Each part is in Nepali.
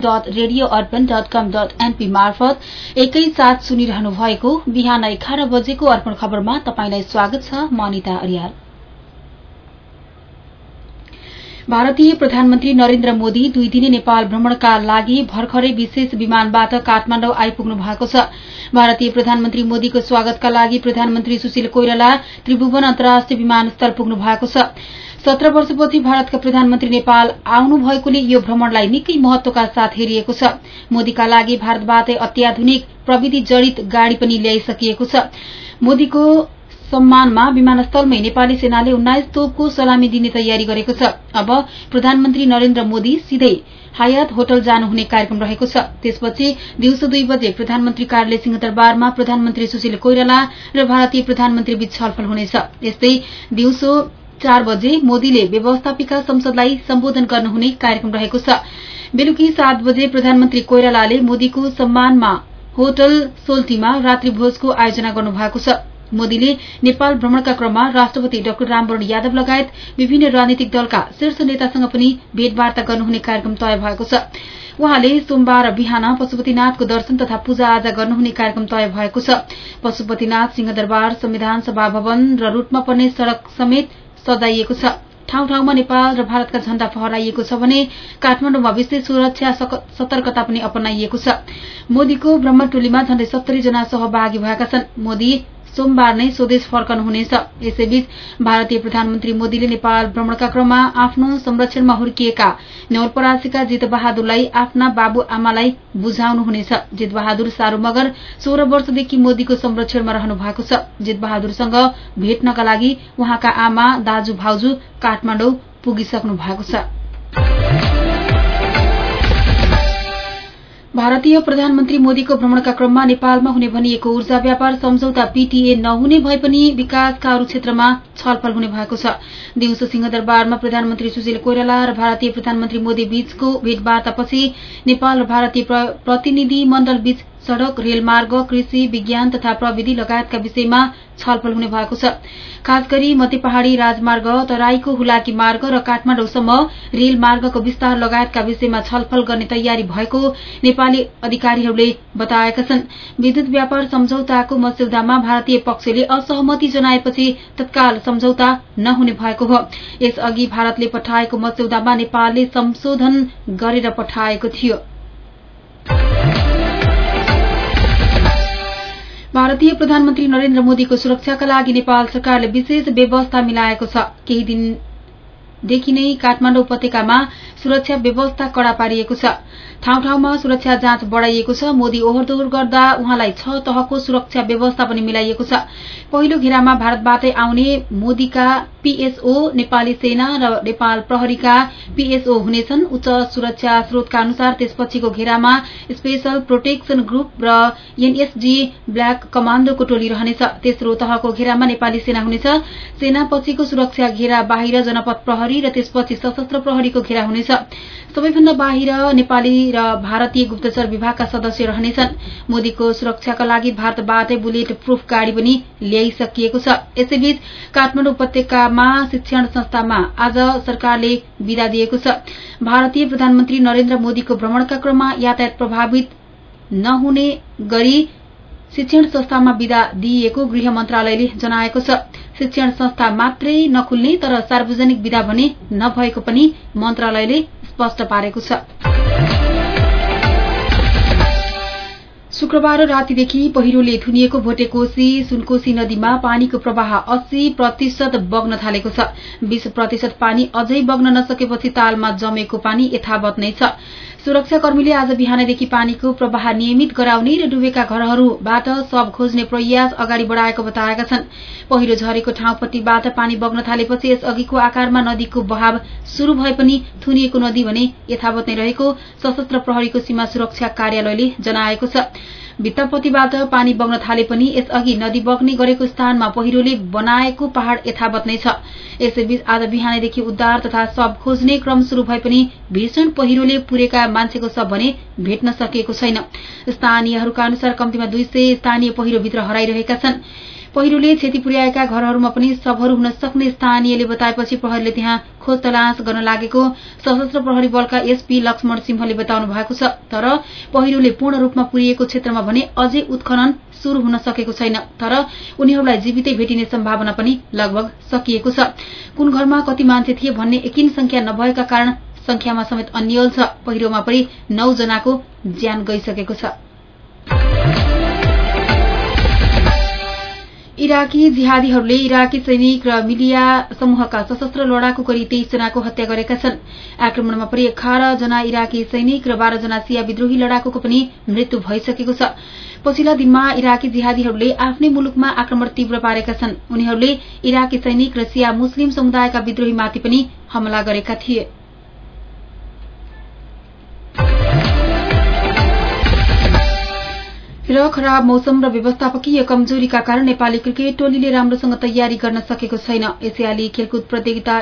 Dot radio Arpan dot com dot NP मार्फत एकैसाथ सुनिरहनु भएको बिहान एघार बजेको अर्पण खबरमा तपाईंलाई स्वागत छ म अनिता अरियाल। भारतीय प्रधानमन्त्री नरेन्द्र मोदी दुई दिने नेपाल भ्रमणका लागि भर्खरै विशेष विमानबाट काठमाडौँ आइपुग्नु भएको छ। भारतीय प्रधानमन्त्री मोदीको स्वागतका लागि प्रधानमन्त्री सुशील कोइराला त्रिभुवन अन्तर्राष्ट्रिय विमानस्थल पुग्नु भएको छ। सत्र वर्षपछि भारतका प्रधानमन्त्री नेपाल आउनु भएकोले यो भ्रमणलाई निकै महत्वका साथ हेरिएको छ। मोदीका लागि भारतबाटै अत्याधुनिक प्रविधि जडित गाड़ी पनि ल्याइसकिएको छ। मोदीको सम्मानमा विमानस्थलमै नेपाली सेनाले उन्नाइस तोपको सलामी दिने तयारी गरेको छ। अब प्रधानमन्त्री नरेन्द्र मोदी सिधै हयात होटल जानुहुने कार्यक्रम रहेको छ। त्यसपछि दिउँसो दुई बजे प्रधानमन्त्री कार्यालय सिंहदरबारमा प्रधानमन्त्री सुशील कोइराला र भारतीय प्रधानमन्त्री बीच छलफल हुनेछ। यस्तै दिउँसो चार बजे मोदीले व्यवस्थापिका संसदलाई सम्बोधन गर्नुहुने कार्यक्रम रहेको छ। बेलुकी सात बजे प्रधानमन्त्री कोइरालाले मोदीको सम्मानमा होटल सोल्टीमा रात्रि भोजको आयोजना गर्नु भएको छ। मोदीले नेपाल भ्रमणका क्रममा राष्ट्रपति डाक्टर रामवरण यादव लगायत विभिन्न राजनीतिक दलका शीर्ष नेतासँग पनि भेटवार्ता गर्नुहुने कार्यक्रम तय भएको छ। उहाँले सोमबार बिहान पशुपतिनाथको दर्शन तथा पूजा आजा गर्नुहुने कार्यक्रम तय भएको छ। पशुपतिनाथ सिंहदरबार संविधान सभा भवन र रूटमा पर्ने सड़क समेत सजाइएको छ। ठाउँ ठाउँमा नेपाल र भारतका झण्डा फहराइएको छ भने काठमाडौँमा विशेष सुरक्षा सतर्कता पनि अपनाइएको छ। मोदीको भ्रमण टोलीमा झण्डै सत्तरी जना सहभागी भएका छन्। मोदी सोमबार नै स्वदेश फर्कनुहुनेछ यसैबीच भारतीय प्रधानमन्त्री मोदीले नेपाल भ्रमणका क्रममा आफ्नो संरक्षणमा हुर्किएका नवलपरासीका जितबहादुरलाई आफ्ना बाबु आमालाई बुझाउनुहुनेछ जितबहादुर सारू मगर सोह्र वर्षदेखि मोदीको संरक्षणमा रहनु भएको छ। जितबहादुरसँग भेट्नका लागि उहाँका आमा दाजु भाउजू काठमाडौँ पुगिसक्नु भएको छ। भारतीय प्रधानमन्त्री मोदीको भ्रमणका क्रममा नेपालमा हुने भनिएको ऊर्जा व्यापार सम्झौता पीटीए नहुने भए पनि विकासका अरू क्षेत्रमा छलफल हुने भएको छ। दिउँसो सिंहदरबारमा प्रधानमन्त्री सुशील कोइराला र भारतीय प्रधानमन्त्री मोदी बीचको भेटवार्तापछि नेपाल र भारतीय प्रतिनिधि मण्डल बीच सड़क रेलमार्ग कृषि विज्ञान तथा प्रविधि लगायतका विषयमा छलफल हुने भएको छ। खास गरी मध्य पहाड़ी राजमार्ग तराईको हुलाकी मार्ग र काठमाडौँसम्म रेलमार्गको विस्तार लगायतका विषयमा छलफल गर्ने तयारी भएको नेपाली अधिकारीहरूले बताएका छन्। विद्युत व्यापार सम्झौताको मस्यौदामा भारतीय पक्षले असहमति जनाएपछि तत्काल सम्झौता नहुने भएको हो। यसअघि भारतले पठाएको मस्यौदामा नेपालले संशोधन गरेर पठाएको थियो। भारतीय प्रधानमन्त्री नरेन्द्र मोदीको सुरक्षाका लागि नेपाल सरकारले विशेष व्यवस्था मिलाएको छ। केही दिनदेखि नै काठमाडौँ उपत्यकामा सुरक्षा व्यवस्था कड़ा पारिएको छ। ठाउँ ठाउँमा सुरक्षा जाँच बढ़ाइएको छ। मोदी ओहोरदोहोर गर्दा उहाँलाई छ तहको सुरक्षा व्यवस्था पनि मिलाइएको छ। पहिलो घेरामा भारतबाटै आउने मोदीका पीएसओ नेपाली सेना र नेपाल प्रहरीका पीएसओ हुनेछन्। उच्च सुरक्षा स्रोतका अनुसार त्यसपछिको घेरामा स्पेशल प्रोटेक्सन ग्रुप र एनएसजी ब्ल्याक कमाण्डोको टोली रहनेछ। तेस्रो तहको घेरामा नेपाली सेना हुनेछ। सेना पछिको सुरक्षा घेरा बाहिर जनपद प्रहरी र त्यसपछि सशस्त्र प्रहरीको घेरा हुनेछ। सबैभन्दा बाहिर नेपाली र भारतीय गुप्तचर विभागका सदस्य रहनेछन्। मोदीको सुरक्षाका लागि भारतबाटै बुलेट प्रूफ गाड़ी पनि ल्याइसकिएको छ। यसैबीच काठमाडौँ उपत्यकामा शिक्षण संस्थामा आज सरकारले विदा दिएको छ। भारतीय प्रधानमन्त्री नरेन्द्र मोदीको भ्रमणका क्रममा यातायात प्रभावित नहुने गरी शिक्षण संस्थामा विदा दिइएको गृह मन्त्रालयले जनाएको छ। शिक्षण संस्था मात्रै नखुल्ने तर सार्वजनिक विदा भने नभएको पनि मन्त्रालयले स्पष्ट पारेको छ। शुक्रबार रातिदेखि पहिरोले थुनिएको भोटेकोशी सुनकोशी नदीमा पानीको प्रवाह अस्सी प्रतिशत बग्न थालेको छ। बीस प्रतिशत पानी अझै बग्न नसकेपछि तालमा जमेको पानी यथावत नै छ। सुरक्षाकर्मीले आज बिहानैदेखि पानीको प्रवाह नियमित गराउने र डुबेका घरहरूबाट शव खोज्ने प्रयास अगाडि बढ़ाएको बताएका छन्। पहिरो झरेको ठाउँपट्टिबाट पानी बग्न थालेपछि यसअघिको आकारमा नदीको बहाव शुरू भए पनि थुनिएको नदी भने यथावत नै रहेको सशस्त्र प्रहरीको सीमा सुरक्षा कार्यालयले जनाएको छ। भित्तापतिबाट पानी बग्न थाले पनि यसअघि नदी बग्ने गरेको स्थानमा पहिरोले बनाएको पहाड़ यथावत नै छ। यसैबीच आज बिहानैदेखि उद्धार तथा शव खोज्ने क्रम शुरू भए पनि भीषण पहिरोले पुरेका मान्छेको शव भने भेट्न सकिएको छैन। स्थानीयहरूका अनुसार कम्तीमा दुई सय स्थानीय पहिरोभित्र हराइरहेका छन्। पहिरोले क्षति पुर्याएका घरहरूमा पनि सबहरू हुन सक्ने स्थानीयले बताएपछि प्रहरीले त्यहाँ खोज तलास गर्न लागेको सशस्त्र प्रहरी बलका एसपी लक्ष्मण सिंहले बताउनु भएको छ। तर पहिरोले पूर्ण रूपमा पुरिएको क्षेत्रमा भने अझै उत्खनन शुरू हुन सकेको छैन। तर उनीहरूलाई जीवितै भेटिने सम्भावना पनि लगभग सकिएको छ। कुन घरमा कति मान्छे थिए भन्ने एकिन संख्या नभएका कारण संख्यामा समेत अन्यल छ। पहिरोमा पनि नौ जनाको ज्यान गइसकेको छ। इराकी जिहादीहरूले इराकी सैनिक र मिलिया समूहका सशस्त्र लडाकु गरी तेइस जनाको हत्या गरेका छन्। आक्रमणमा परि एघार जना इराकी सैनिक र बाह्र जना सिया विद्रोही लडाकुको पनि मृत्यु भइसकेको छ। पछिल्ला दिनमा इराकी जिहादीहरूले आफ्नै मुलुकमा आक्रमण तीव्र पारेका छन्। उनीहरूले इराकी सैनिक र सिया मुस्लिम समुदायका विद्रोहीमाथि पनि हमला गरेका थिए। र खराब मौसम र व्यवस्थापकीय कमजोरीका कारण नेपाली क्रिकेट टोलीले राम्रोसँग तयारी गर्न सकेको छैन। एसियाली खेलकुद प्रतियोगिता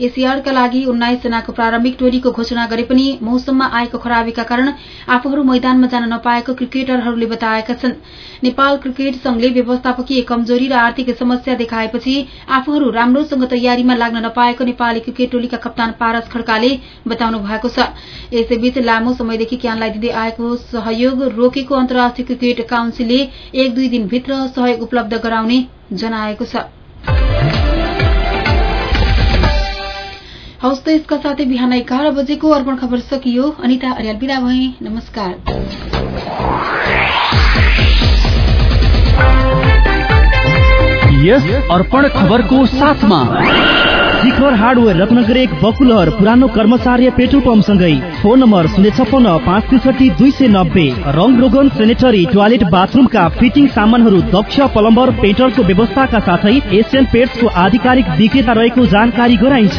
एसियाडका लागि उन्नाइस जनाको प्रारम्भिक टोलीको घोषणा गरे पनि मौसममा आएको खराबीका कारण आफूहरू मैदानमा जान नपाएको क्रिकेटरहरूले बताएका छन्। नेपाल क्रिकेट संघले व्यवस्थापकीय कमजोरी र आर्थिक समस्या देखाएपछि आफूहरू राम्रोसँग तयारीमा लाग्न नपाएको नेपाली क्रिकेट टोलीका कप्तान पारस खड्काले बताउनु भएको छ। यसैबीच लामो समयदेखि क्यानलाई दिँदै आएको सहयोग रोकेको अन्तर्राष्ट्रिय क्रिकेट काउन्सिलले एक दुई दिनभित्र सहयोग उपलब्ध गराउने जनाएको छ। हौस् त यसका साथै बिहान एघार बजेको अर्पण खबर सकियो। अनिता अर्याल बिदा भए। नमस्कार। यस अर्पण खबरको साथमा शिखर हार्डवेयर रत्नगर एक बकुलहर पुरानो कर्मचार्य पेट्रोल पम्प सँगै फोन नम्बर शून्य छपन्न पाँच त्रिसठी दुई सय नब्बे। रङ रोगन सेनेटरी टोयलेट बाथरुमका फिटिङ सामानहरू दक्ष प्लम्बर पेन्टरको व्यवस्थाका साथै एसियन पेट्सको आधिकारिक विक्रेता रहेको जानकारी गराइन्छ।